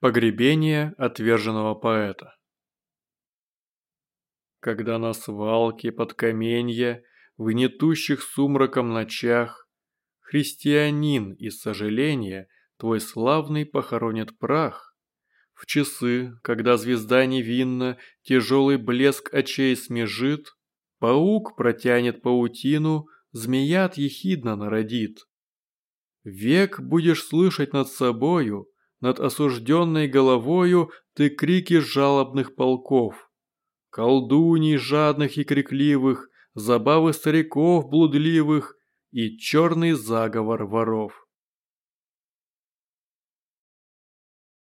Погребение отверженного поэта. Когда на свалке под каменья, в нетущих сумраком ночах, Христианин из сожаления твой славный похоронит прах, В часы, когда звезда невинна, тяжелый блеск очей смежит, Паук протянет паутину, змеят ехидно народит. Век будешь слышать над собою – над осужденной головою ты крики жалобных полков. Колдуний жадных и крикливых, забавы стариков блудливых и черный заговор воров.